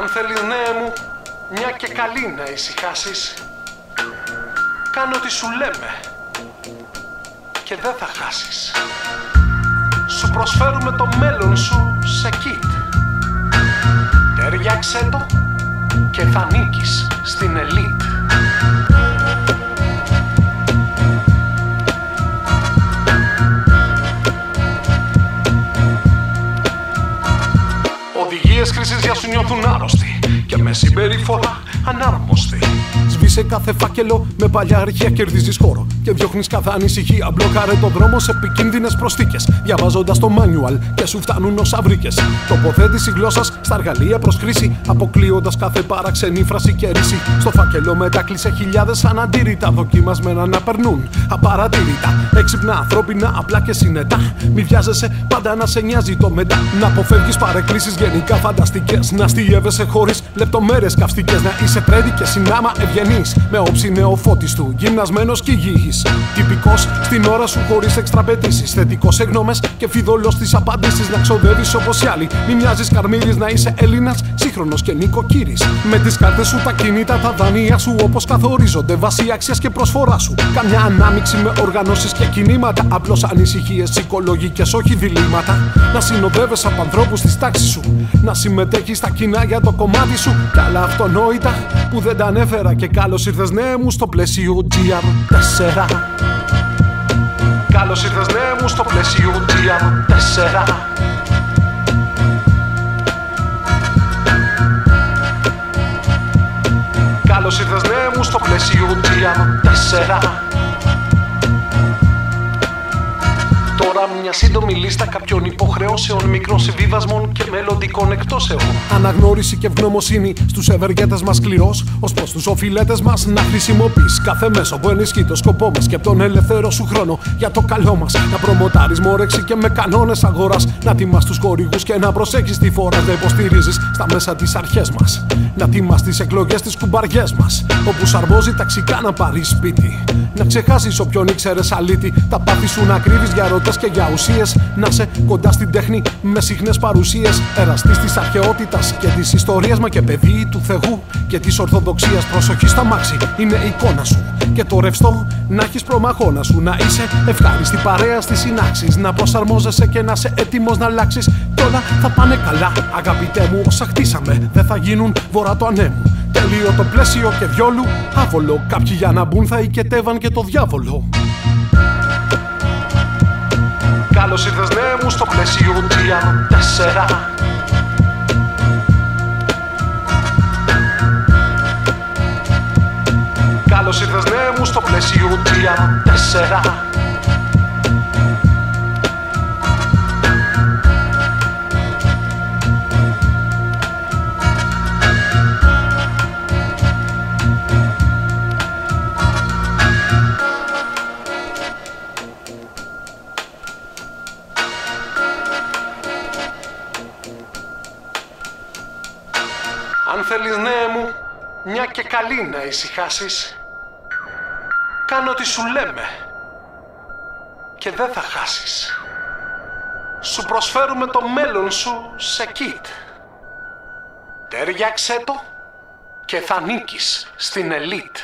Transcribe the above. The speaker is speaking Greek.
Αν θέλεις ναι μου, μια και καλή να ησυχάσεις. Κάνε ό,τι σου λέμε και δεν θα χάσεις. Σου προσφέρουμε το μέλλον σου σε kit Τέριαξέ το και θα νίκεις στην ελίτ Οδηγίες χρήσης για σου νιώθουν άρρωστοι Και με συμπεριφορά ανάρμοστη Σβήσε κάθε φάκελο με παλιά αρχεία κερδίζεις χώρο. Και διώχνεις κάθε ανησυχία. Μπλοκάρε το δρόμο σε επικίνδυνες προσθήκες. Διαβάζοντας το manual και σου φτάνουν όσα βρήκες. Τοποθέτηση γλώσσας στα εργαλεία προς χρήση. Αποκλείοντας κάθε παραξενή φράση και ρίση. Στο φάκελο μετάκλεισε χιλιάδες αναντήρητα. Δοκιμασμένα να περνούν απαρατήρητα. Έξυπνα ανθρώπινα απλά και συνετά. Μη βιάζεσαι πάντα να σε νοιάζει το μετά. Να αποφεύγεις παρεκκλήσεις γενικά φανταστικές. Να στιεύεσαι χωρίς λεπτομέρειες καυστικές. Να είσαι τρέντι και συνάμα ευγενής. Με όψη νεοφώτιστου, γυμνασμένος και υγιής. Τυπικός στην ώρα σου χωρίς εξτραπετήσεις. Θετικός σε γνώμε και φιδωλός στις απαντήσεις. Να ξοδεύεις όπως οι άλλοι. Μη μοιάζεις καρμίλη να είσαι Έλληνας, σύγχρονος και νοικοκύρης. Με τις κάρτες σου, τα κινήτα, τα δανεία σου όπως καθορίζονται βάσει αξίας και προσφορά σου. Καμιά ανάμειξη με οργανώσεις και κινήματα. Απλώς ανησυχίες ψυχολογικέ, όχι διλήμματα. Να συνοδεύεσαι από ανθρώπους της τάξης σου. Να συμμετέχεις στα κοινά για το κομμάτι σου. Κι άλλα αυτονόητα που δεν τα ανέφερα. Και καλώς ήρθες ναι μου στο πλαίσιο GR4. Καλώς ήρθες ναι μου στο πλαίσιο GR4 Καλώς ήρθες ναι μου στο πλαίσιο GR4 Τώρα μια σύντομη λίστα κάποιων υποχρεώσεων, μικρών συμβίβασμων και μελλοντικών εκτόσεων. Αναγνώριση και ευγνωμοσύνη στους ευεργέτες μας κληρό, ως προς τους οφειλέτες μας να χρησιμοποιείς κάθε μέσο που ενισχύει το σκοπό μας και από τον ελεύθερο σου χρόνο για το καλό μας. Να προμοτάρεις μόρεξη και με κανόνες αγοράς. Να τιμάς τους χορηγούς και να προσέχεις τη φοράς να υποστηρίζεις στα μέσα τι αρχές μας. Να τιμάς τις εκλογές τι κουμπαριές μας. Όπου σαρμόζει ταξικά να πάρεις σπίτι. Να ξεχάσεις όποιον ήξερες αλήτη. Τα πάθη σου να κρύβεις για ρωτέ και για ουσίες. Να σε κοντά στην τέχνη με συχνές παρουσίες. Εραστής της αρχαιότητας και της ιστορίας μα και παιδί του Θεού και της Ορθοδοξίας. Προσοχή στα μάξι είναι η εικόνα σου. Και το ρευστό να έχεις προμαχώνα σου. Να είσαι ευχάριστη παρέα στις συνάξεις. Να προσαρμόζεσαι και να είσαι έτοιμος να αλλάξεις. Κι όλα θα πάνε καλά, αγαπητέ μου. Όσα χτίσαμε δεν θα γίνουν βορρά το ανέμου. Τελείω το πλαίσιο και διόλου άβολο. Κάποιοι για να μπουν θα οικετεύαν και το διάβολο. Καλώς ήρθες ναι μου στο πλαίσιο GR4 Καλώς ήρθες ναι μου στο πλαίσιο GR4 Αν θέλεις ναι μου, μια και καλή να ησυχάσεις. Κάνε ό,τι σου λέμε και δεν θα χάσεις. Σου προσφέρουμε το μέλλον σου σε kit Τέριαξέ το και θα νίκεις στην ελίτ